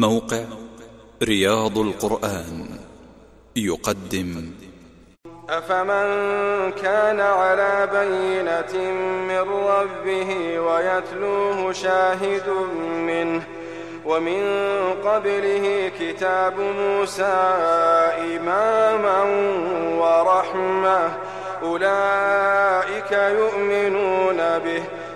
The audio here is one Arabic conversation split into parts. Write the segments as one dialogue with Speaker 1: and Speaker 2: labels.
Speaker 1: موقع رياض القرآن يقدم.
Speaker 2: أفمن كان على بينة من ربه ويتلوه شاهد منه ومن قبله كتاب موسى إماما ورحمة أولئك يؤمنون به.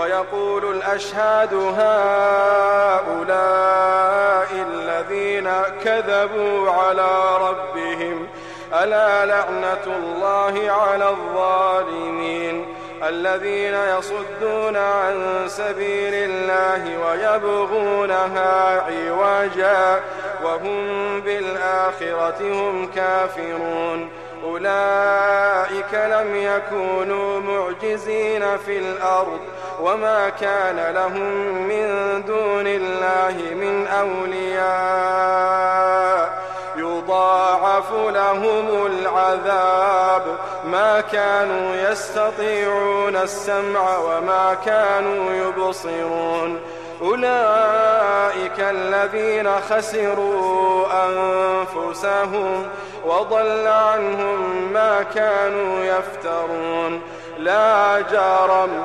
Speaker 2: ويقول الأشهاد هؤلاء الذين كذبوا على ربهم ألا لعنة الله على الظالمين؟ الذين يصدون عن سبيل الله ويبغونها عوجا وهم بالآخرة هم كافرون. أولئك لم يكونوا معجزين في الأرض وما كان لهم من دون الله من أولياء يضاعف لهم العذاب ما كانوا يستطيعون السمع وما كانوا يبصرون أولئك الذين خسروا أنفسهم وضل عنهم ما كانوا يفترون لا جرم